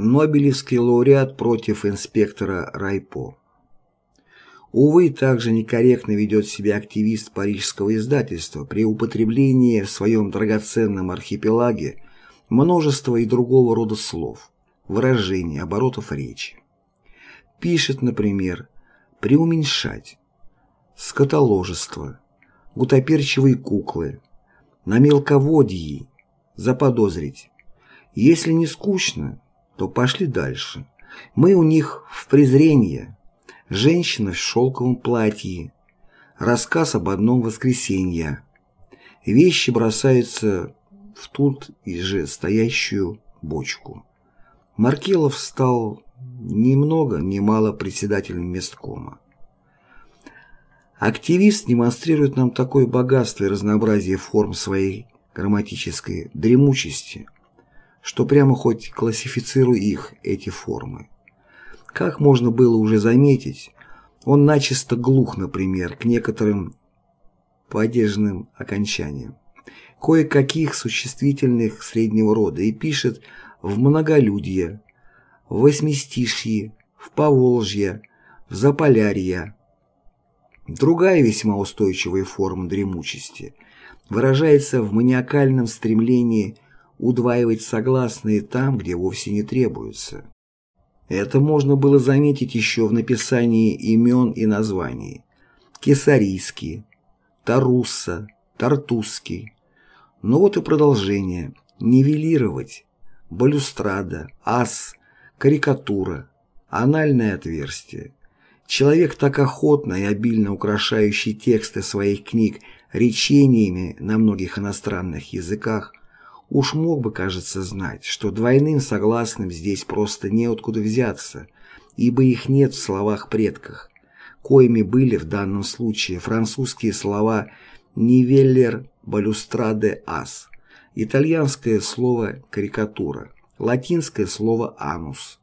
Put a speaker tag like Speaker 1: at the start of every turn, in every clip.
Speaker 1: Нобелевский лауреат против инспектора Райпо. Увы, также некорректно ведет себя активист парижского издательства при употреблении в своем драгоценном архипелаге множества и другого рода слов, выражений, оборотов речи. Пишет, например, «преуменьшать», «скотоложество», «гутоперчивые куклы», «на мелководье», «заподозрить». Если не скучно, то пошли дальше. Мы у них в презрение. Женщина в шелковом платье. Рассказ об одном воскресенье. Вещи бросаются в тут и же стоящую бочку. Маркелов стал ни много ни мало председателем месткома. Активист демонстрирует нам такое богатство и разнообразие форм своей грамматической дремучести – что прямо хоть классифицируй их, эти формы. Как можно было уже заметить, он начисто глух, например, к некоторым падежным окончаниям, кое-каких существительных среднего рода и пишет в многолюдье, в восьмистишье, в поволжье, в заполярье. Другая весьма устойчивая форма дремучести выражается в маниакальном стремлении удваивать согласные там, где вовсе не требуются. Это можно было заметить еще в написании имен и названий. Кесарийский, Тарусса, Тартусский. Но вот и продолжение. Нивелировать, балюстрада, ас, карикатура, анальное отверстие. Человек, так охотно и обильно украшающий тексты своих книг речениями на многих иностранных языках, Уж мог бы, кажется, знать, что двойным согласным здесь просто неоткуда взяться, ибо их нет в словах предках, коими были в данном случае французские слова «нивеллер балюстраде ас», итальянское слово «карикатура», латинское слово «анус».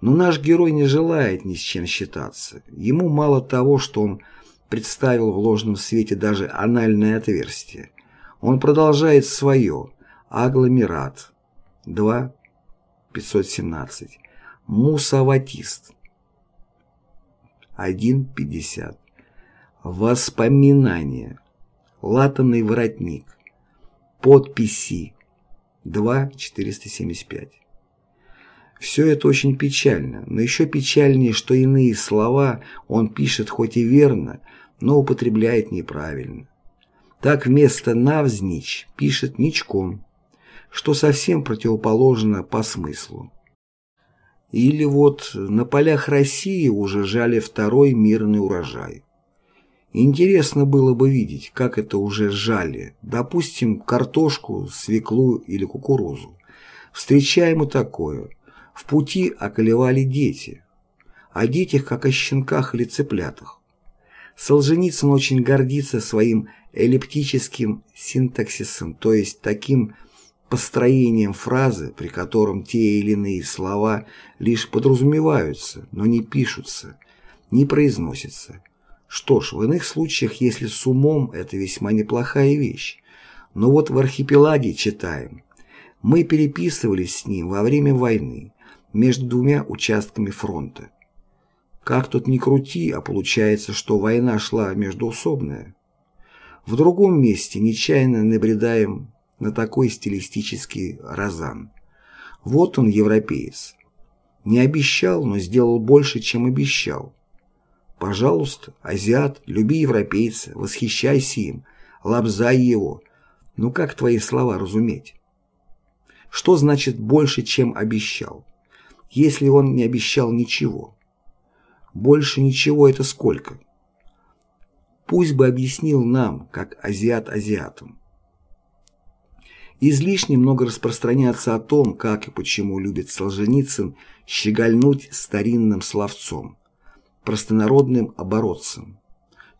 Speaker 1: Но наш герой не желает ни с чем считаться. Ему мало того, что он представил в ложном свете даже анальное отверстие. Он продолжает свое – агломерат. 2 517 мусаватист. 1.50 воспоминания. Латанный воротник. Подписи. 2.475 все это очень печально, но еще печальнее, что иные слова он пишет хоть и верно, но употребляет неправильно. Так вместо «навзничь» пишет «ничком», что совсем противоположно по смыслу. Или вот на полях России уже жали второй мирный урожай. Интересно было бы видеть, как это уже жали, допустим, картошку, свеклу или кукурузу. Встречаем и такое. В пути околевали дети. О детях, как о щенках или цыплятах. Солженицын очень гордится своим эллиптическим синтаксисом, то есть таким построением фразы, при котором те или иные слова лишь подразумеваются, но не пишутся, не произносятся. Что ж, в иных случаях, если с умом, это весьма неплохая вещь. Но вот в архипелаге читаем. Мы переписывались с ним во время войны между двумя участками фронта. Как тут ни крути, а получается, что война шла междуусобная. В другом месте нечаянно набредаем на такой стилистический розан. Вот он, европеец. Не обещал, но сделал больше, чем обещал. Пожалуйста, азиат, люби европейца, восхищайся им, лобзай его. Ну как твои слова разуметь? Что значит больше, чем обещал? Если он не обещал ничего. Больше ничего это сколько? Пусть бы объяснил нам, как азиат азиатам. Излишне много распространяться о том, как и почему любит Солженицын щегольнуть старинным словцом, простонародным оборотцем,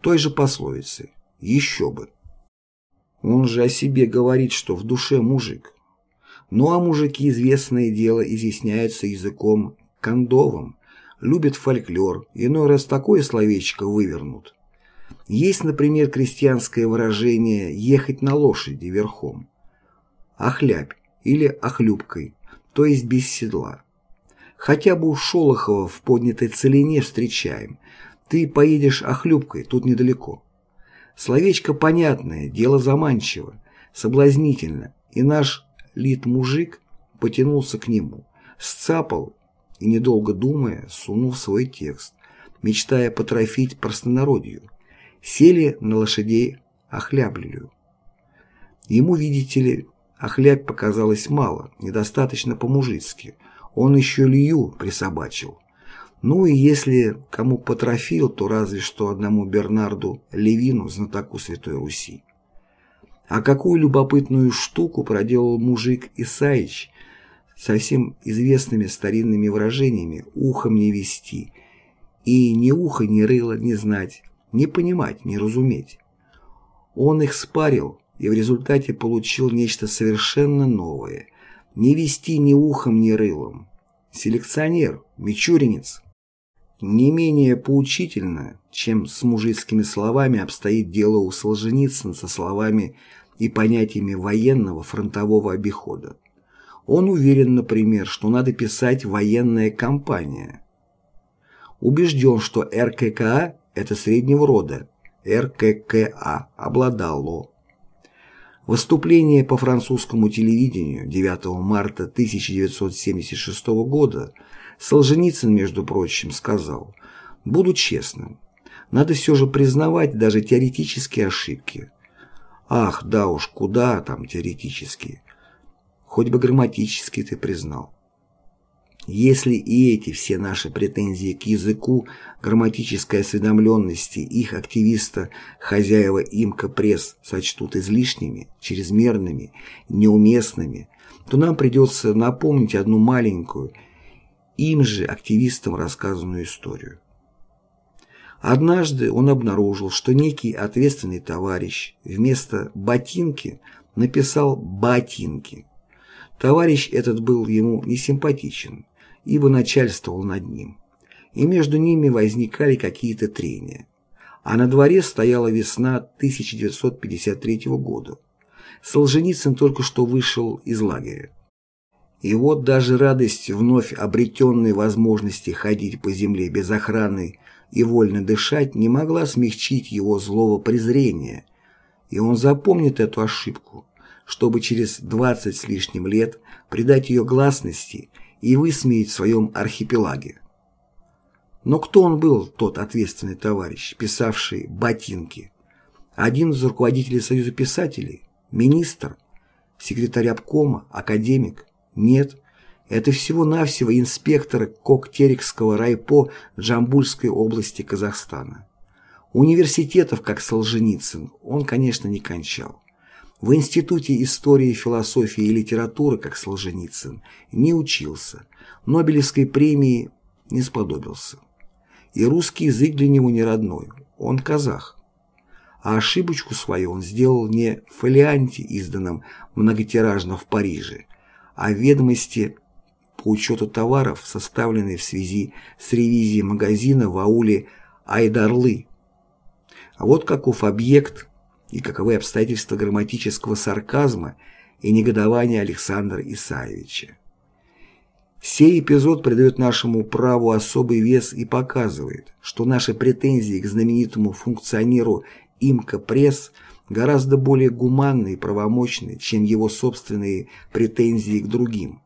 Speaker 1: той же пословицы «еще бы». Он же о себе говорит, что в душе мужик. Ну а мужики, известное дело, изъясняются языком кондовым, любят фольклор, иной раз такое словечко вывернут. Есть, например, крестьянское выражение «ехать на лошади верхом» охлябь или охлюбкой, то есть без седла. Хотя бы у Шолохова в поднятой целине встречаем. Ты поедешь охлюбкой, тут недалеко. Словечко понятное, дело заманчиво, соблазнительно, и наш лит-мужик потянулся к нему, сцапал и, недолго думая, сунул свой текст, мечтая потрофить простонародью. Сели на лошадей охляблю. Ему, видите ли, охлябь показалось мало, недостаточно по-мужицки. Он еще Лью присобачил. Ну и если кому потрофил, то разве что одному Бернарду Левину, знатоку Святой Руси. А какую любопытную штуку проделал мужик Исаич со всем известными старинными выражениями «ухом не вести» и «ни уха, ни рыла не знать, не понимать, не разуметь». Он их спарил и в результате получил нечто совершенно новое. Не вести ни ухом, ни рылом. Селекционер, мичуринец. Не менее поучительно, чем с мужицкими словами обстоит дело у Солженицына со словами и понятиями военного фронтового обихода. Он уверен, например, что надо писать «военная кампания». Убежден, что РККА – это среднего рода, РККА обладало. Выступление по французскому телевидению 9 марта 1976 года Солженицын, между прочим, сказал «Буду честным, надо все же признавать даже теоретические ошибки. Ах, да уж, куда там теоретические? Хоть бы грамматически ты признал. Если и эти все наши претензии к языку, грамматической осведомленности их активиста, хозяева имка пресс сочтут излишними, чрезмерными, неуместными, то нам придется напомнить одну маленькую, им же, активистам, рассказанную историю. Однажды он обнаружил, что некий ответственный товарищ вместо «ботинки» написал «ботинки». Товарищ этот был ему несимпатичен, ибо начальствовал над ним. И между ними возникали какие-то трения. А на дворе стояла весна 1953 года. Солженицын только что вышел из лагеря. И вот даже радость вновь обретенной возможности ходить по земле без охраны и вольно дышать не могла смягчить его злого презрения, и он запомнит эту ошибку, чтобы через 20 с лишним лет придать ее гласности и высмеять в своем архипелаге. Но кто он был, тот ответственный товарищ, писавший «ботинки»? Один из руководителей Союза писателей? Министр? Секретарь обкома? Академик? Нет, это всего-навсего инспектор Коктерикского райпо Джамбульской области Казахстана. Университетов, как Солженицын, он, конечно, не кончал. В Институте истории, философии и литературы, как Солженицын, не учился, Нобелевской премии не сподобился. И русский язык для него не родной, он казах. А ошибочку свою он сделал не в фолианте, изданном многотиражно в Париже, а в ведомости по учету товаров, составленной в связи с ревизией магазина в ауле Айдарлы. А вот каков объект и каковы обстоятельства грамматического сарказма и негодования Александра Исаевича. Сей эпизод придает нашему праву особый вес и показывает, что наши претензии к знаменитому функционеру Имка Пресс гораздо более гуманны и правомочны, чем его собственные претензии к другим.